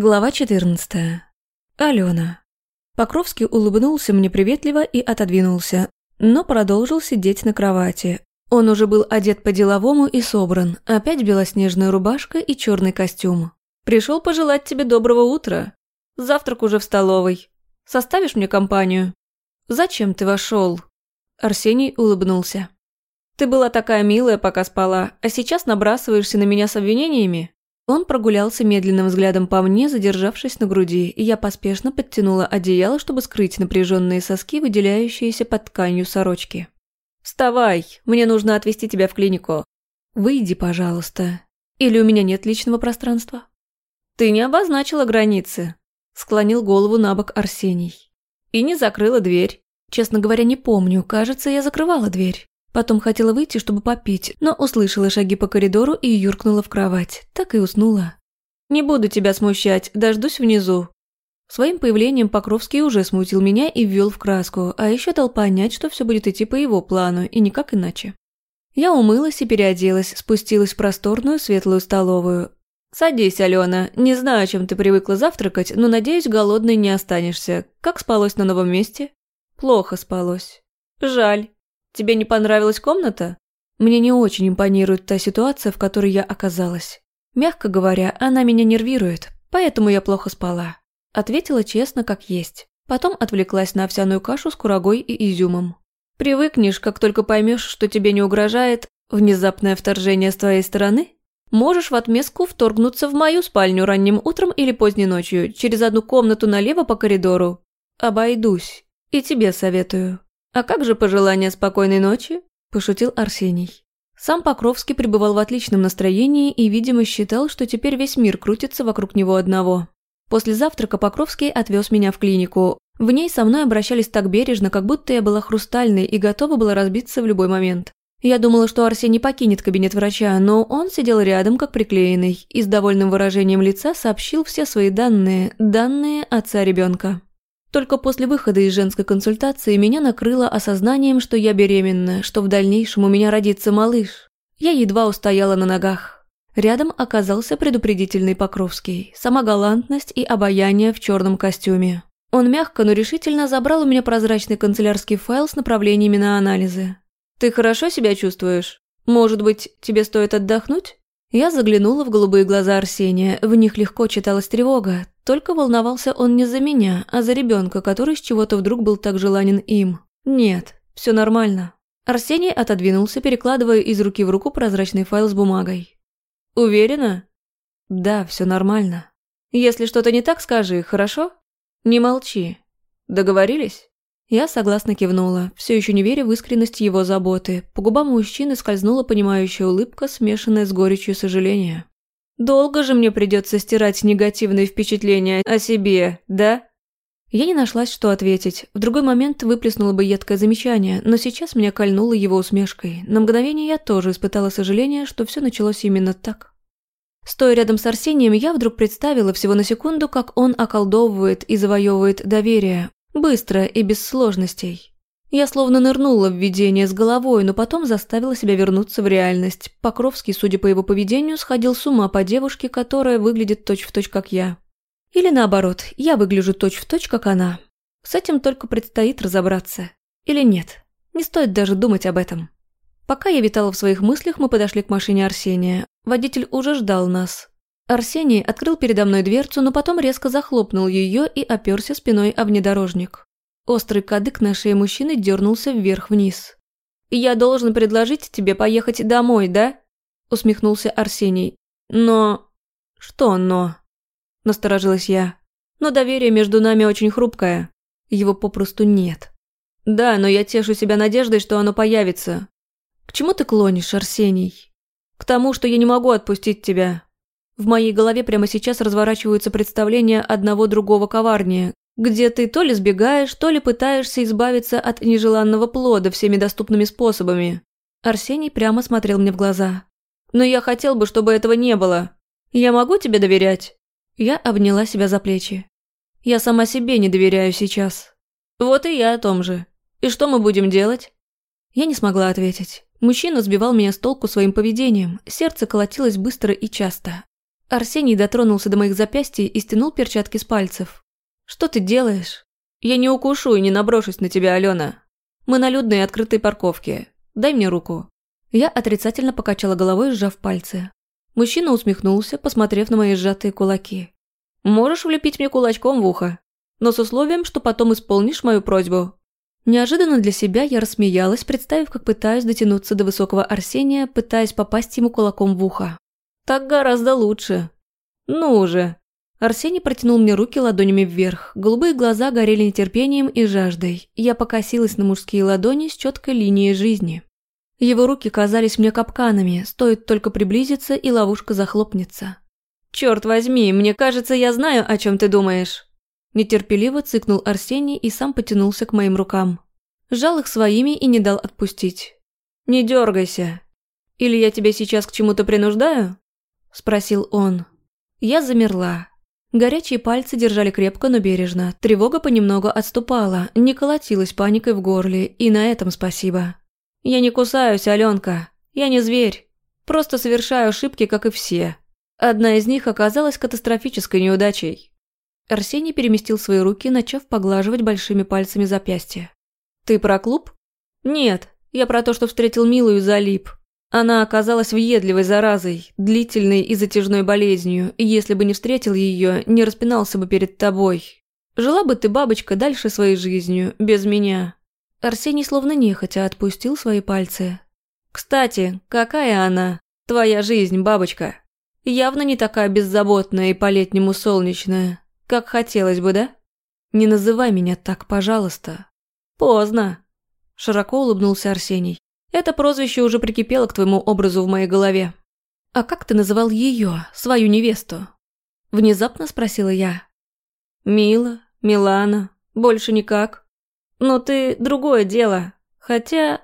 Глава 14. Алена. Покровский улыбнулся мне приветливо и отодвинулся, но продолжил сидеть на кровати. Он уже был одет по-деловому и собран, опять белоснежная рубашка и черный костюм. Пришел пожелать тебе доброго утра. Завтрак уже в столовой. Составишь мне компанию? Зачем ты вошел? Арсений улыбнулся. Ты была такая милая, пока спала, а сейчас набрасываешься на меня с обвинениями? Он прогулялся медленным взглядом по мне, задержавшись на груди, и я поспешно подтянула одеяло, чтобы скрыть напряженные соски, выделяющиеся под тканью сорочки. «Вставай, мне нужно отвезти тебя в клинику». «Выйди, пожалуйста. Или у меня нет личного пространства?» «Ты не обозначила границы», — склонил голову на бок Арсений. «И не закрыла дверь». Честно говоря, не помню. Кажется, я закрывала дверь. Потом хотела выйти, чтобы попить, но услышала шаги по коридору и юркнула в кровать. Так и уснула. «Не буду тебя смущать, дождусь внизу». Своим появлением Покровский уже смутил меня и ввел в краску, а еще дал понять, что все будет идти по его плану, и никак иначе. Я умылась и переоделась, спустилась в просторную светлую столовую. «Садись, Алена. Не знаю, чем ты привыкла завтракать, но, надеюсь, голодной не останешься. Как спалось на новом месте?» «Плохо спалось». «Жаль. Тебе не понравилась комната? Мне не очень импонирует та ситуация, в которой я оказалась. Мягко говоря, она меня нервирует, поэтому я плохо спала. Ответила честно, как есть. Потом отвлеклась на овсяную кашу с курагой и изюмом. Привыкнешь, как только поймешь, что тебе не угрожает внезапное вторжение с твоей стороны, можешь в отместку вторгнуться в мою спальню ранним утром или поздней ночью, через одну комнату налево по коридору. Обойдусь. И тебе советую. «А как же пожелание спокойной ночи?» – пошутил Арсений. Сам Покровский пребывал в отличном настроении и, видимо, считал, что теперь весь мир крутится вокруг него одного. После завтрака Покровский отвез меня в клинику. В ней со мной обращались так бережно, как будто я была хрустальной и готова была разбиться в любой момент. Я думала, что Арсений покинет кабинет врача, но он сидел рядом, как приклеенный, и с довольным выражением лица сообщил все свои данные, данные отца ребенка. Только после выхода из женской консультации меня накрыло осознанием, что я беременна, что в дальнейшем у меня родится малыш. Я едва устояла на ногах. Рядом оказался предупредительный Покровский, сама галантность и обаяние в черном костюме. Он мягко, но решительно забрал у меня прозрачный канцелярский файл с направлениями на анализы. «Ты хорошо себя чувствуешь? Может быть, тебе стоит отдохнуть?» Я заглянула в голубые глаза Арсения, в них легко читалась тревога, только волновался он не за меня, а за ребенка, который с чего-то вдруг был так желанен им. Нет, все нормально. Арсений отодвинулся, перекладывая из руки в руку прозрачный файл с бумагой. «Уверена?» «Да, все нормально. Если что-то не так, скажи, хорошо? Не молчи. Договорились?» Я согласно кивнула, все еще не веря в искренность его заботы. По губам мужчины скользнула понимающая улыбка, смешанная с горечью сожаления. Долго же мне придется стирать негативные впечатления о себе, да? Я не нашлась, что ответить. В другой момент выплеснула бы едкое замечание, но сейчас меня кольнуло его усмешкой. На мгновение я тоже испытала сожаление, что все началось именно так. Стоя рядом с Арсением, я вдруг представила всего на секунду, как он околдовывает и завоевывает доверие. Быстро и без сложностей. Я словно нырнула в видение с головой, но потом заставила себя вернуться в реальность. Покровский, судя по его поведению, сходил с ума по девушке, которая выглядит точь-в-точь, точь, как я. Или наоборот, я выгляжу точь-в-точь, точь, как она. С этим только предстоит разобраться. Или нет, не стоит даже думать об этом. Пока я витала в своих мыслях, мы подошли к машине Арсения. Водитель уже ждал нас. Арсений открыл передо мной дверцу, но потом резко захлопнул ее и оперся спиной о внедорожник. Острый кадык на шее мужчины дернулся вверх-вниз. «Я должен предложить тебе поехать домой, да?» Усмехнулся Арсений. «Но...» «Что «но»?» Насторожилась я. «Но доверие между нами очень хрупкое. Его попросту нет». «Да, но я тешу себя надеждой, что оно появится». «К чему ты клонишь, Арсений?» «К тому, что я не могу отпустить тебя. В моей голове прямо сейчас разворачиваются представления одного другого коварнее, где ты то ли сбегаешь, то ли пытаешься избавиться от нежеланного плода всеми доступными способами. Арсений прямо смотрел мне в глаза. «Но я хотел бы, чтобы этого не было. Я могу тебе доверять?» Я обняла себя за плечи. «Я сама себе не доверяю сейчас». «Вот и я о том же. И что мы будем делать?» Я не смогла ответить. Мужчина сбивал меня с толку своим поведением. Сердце колотилось быстро и часто. Арсений дотронулся до моих запястий и стянул перчатки с пальцев. «Что ты делаешь?» «Я не укушу и не наброшусь на тебя, Алена. Мы на людной открытой парковке. Дай мне руку». Я отрицательно покачала головой, сжав пальцы. Мужчина усмехнулся, посмотрев на мои сжатые кулаки. «Можешь влепить мне кулачком в ухо, но с условием, что потом исполнишь мою просьбу». Неожиданно для себя я рассмеялась, представив, как пытаюсь дотянуться до высокого Арсения, пытаясь попасть ему кулаком в ухо. «Так гораздо лучше. Ну уже». Арсений протянул мне руки ладонями вверх. Голубые глаза горели нетерпением и жаждой. Я покосилась на мужские ладони с четкой линией жизни. Его руки казались мне капканами, стоит только приблизиться, и ловушка захлопнется. «Черт возьми, мне кажется, я знаю, о чем ты думаешь». Нетерпеливо цыкнул Арсений и сам потянулся к моим рукам. Сжал их своими и не дал отпустить. «Не дергайся. Или я тебя сейчас к чему-то принуждаю?» Спросил он. Я замерла. Горячие пальцы держали крепко, но бережно. Тревога понемногу отступала, не колотилась паникой в горле, и на этом спасибо. «Я не кусаюсь, Аленка. Я не зверь. Просто совершаю ошибки, как и все. Одна из них оказалась катастрофической неудачей». Арсений переместил свои руки, начав поглаживать большими пальцами запястье. «Ты про клуб?» «Нет, я про то, что встретил Милую за лип. Она оказалась въедливой заразой, длительной и затяжной болезнью, и если бы не встретил ее, не распинался бы перед тобой. Жила бы ты, бабочка, дальше своей жизнью, без меня». Арсений словно нехотя отпустил свои пальцы. «Кстати, какая она? Твоя жизнь, бабочка? Явно не такая беззаботная и по-летнему солнечная, как хотелось бы, да? Не называй меня так, пожалуйста». «Поздно», – широко улыбнулся Арсений. Это прозвище уже прикипело к твоему образу в моей голове. А как ты называл ее, свою невесту? Внезапно спросила я. Мила, Милана, больше никак. Но ты другое дело. Хотя...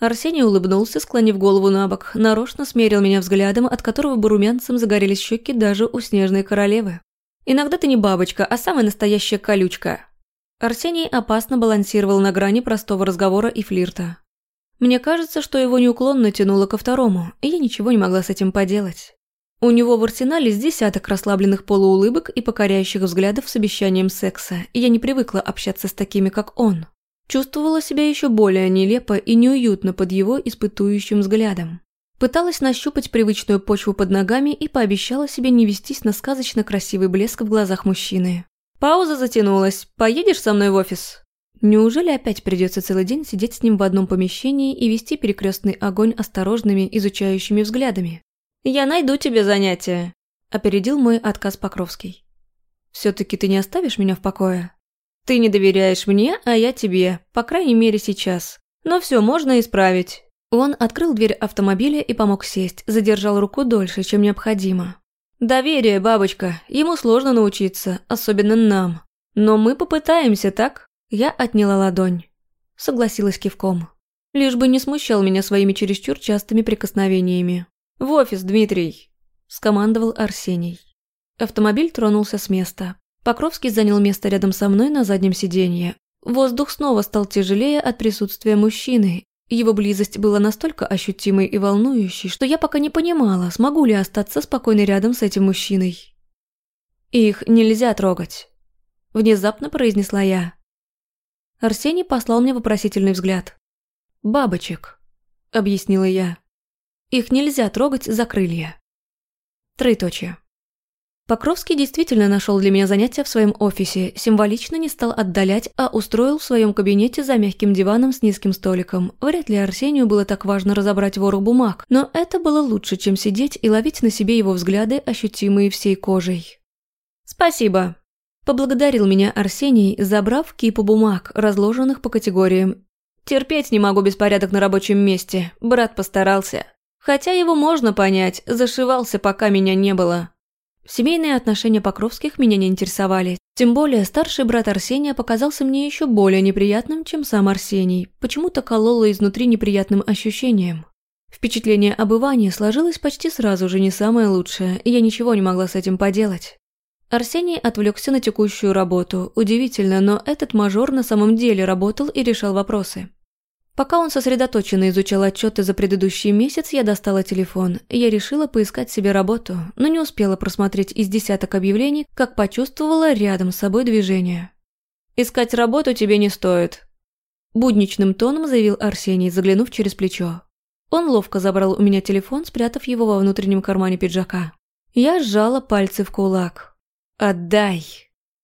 Арсений улыбнулся, склонив голову на бок, нарочно смерил меня взглядом, от которого бы румянцем загорелись щеки даже у снежной королевы. «Иногда ты не бабочка, а самая настоящая колючка». Арсений опасно балансировал на грани простого разговора и флирта. Мне кажется, что его неуклонно тянуло ко второму, и я ничего не могла с этим поделать. У него в арсенале с десяток расслабленных полуулыбок и покоряющих взглядов с обещанием секса, и я не привыкла общаться с такими, как он. Чувствовала себя еще более нелепо и неуютно под его испытующим взглядом. Пыталась нащупать привычную почву под ногами и пообещала себе не вестись на сказочно красивый блеск в глазах мужчины. Пауза затянулась. «Поедешь со мной в офис?» Неужели опять придется целый день сидеть с ним в одном помещении и вести перекрестный огонь осторожными, изучающими взглядами? «Я найду тебе занятие», – опередил мой отказ Покровский. «Все-таки ты не оставишь меня в покое?» «Ты не доверяешь мне, а я тебе, по крайней мере сейчас. Но все можно исправить». Он открыл дверь автомобиля и помог сесть, задержал руку дольше, чем необходимо. «Доверие, бабочка, ему сложно научиться, особенно нам. Но мы попытаемся, так?» Я отняла ладонь. Согласилась кивком. Лишь бы не смущал меня своими чересчур частыми прикосновениями. «В офис, Дмитрий!» – скомандовал Арсений. Автомобиль тронулся с места. Покровский занял место рядом со мной на заднем сиденье. Воздух снова стал тяжелее от присутствия мужчины. Его близость была настолько ощутимой и волнующей, что я пока не понимала, смогу ли остаться спокойно рядом с этим мужчиной. «Их нельзя трогать», – внезапно произнесла я. Арсений послал мне вопросительный взгляд. «Бабочек», — объяснила я. «Их нельзя трогать за крылья». Троеточие. Покровский действительно нашел для меня занятие в своем офисе, символично не стал отдалять, а устроил в своем кабинете за мягким диваном с низким столиком. Вряд ли Арсению было так важно разобрать ворох бумаг, но это было лучше, чем сидеть и ловить на себе его взгляды, ощутимые всей кожей. «Спасибо», Поблагодарил меня Арсений, забрав кипу бумаг, разложенных по категориям. Терпеть не могу беспорядок на рабочем месте, брат постарался. Хотя его можно понять, зашивался, пока меня не было. Семейные отношения Покровских меня не интересовали. Тем более старший брат Арсения показался мне еще более неприятным, чем сам Арсений. Почему-то кололо изнутри неприятным ощущением. Впечатление обывания сложилось почти сразу же не самое лучшее, и я ничего не могла с этим поделать. Арсений отвлекся на текущую работу. Удивительно, но этот мажор на самом деле работал и решал вопросы. Пока он сосредоточенно изучал отчеты за предыдущий месяц, я достала телефон. Я решила поискать себе работу, но не успела просмотреть из десяток объявлений, как почувствовала рядом с собой движение. «Искать работу тебе не стоит», – будничным тоном заявил Арсений, заглянув через плечо. Он ловко забрал у меня телефон, спрятав его во внутреннем кармане пиджака. Я сжала пальцы в кулак. «Отдай!»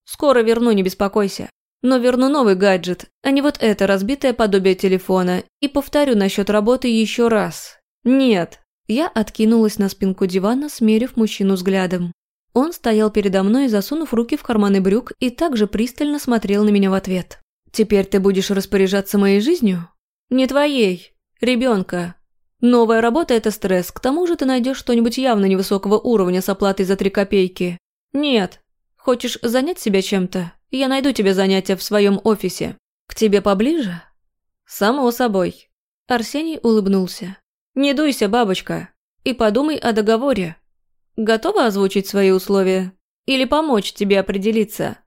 «Скоро верну, не беспокойся. Но верну новый гаджет, а не вот это разбитое подобие телефона, и повторю насчет работы еще раз. Нет!» Я откинулась на спинку дивана, смерив мужчину взглядом. Он стоял передо мной, засунув руки в карманы брюк, и также пристально смотрел на меня в ответ. «Теперь ты будешь распоряжаться моей жизнью?» «Не твоей. Ребенка. Новая работа – это стресс, к тому же ты найдешь что-нибудь явно невысокого уровня с оплатой за три копейки. Нет. Хочешь занять себя чем-то? Я найду тебе занятие в своем офисе. К тебе поближе? Само собой. Арсений улыбнулся. Не дуйся, бабочка. И подумай о договоре. Готова озвучить свои условия? Или помочь тебе определиться?